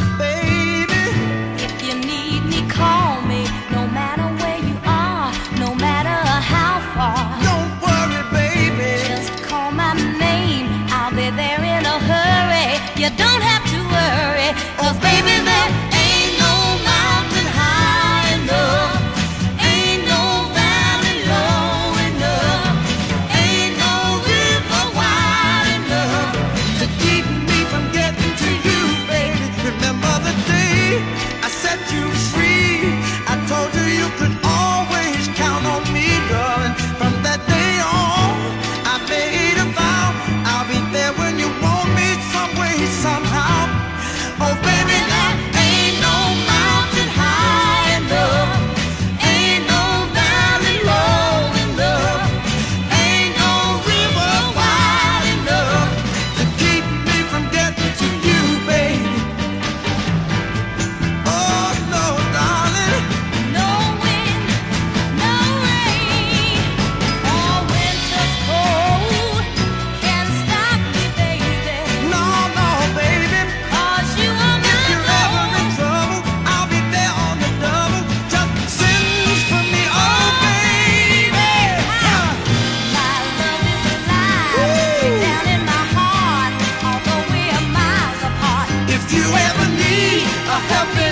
love, baby. you ever need a helping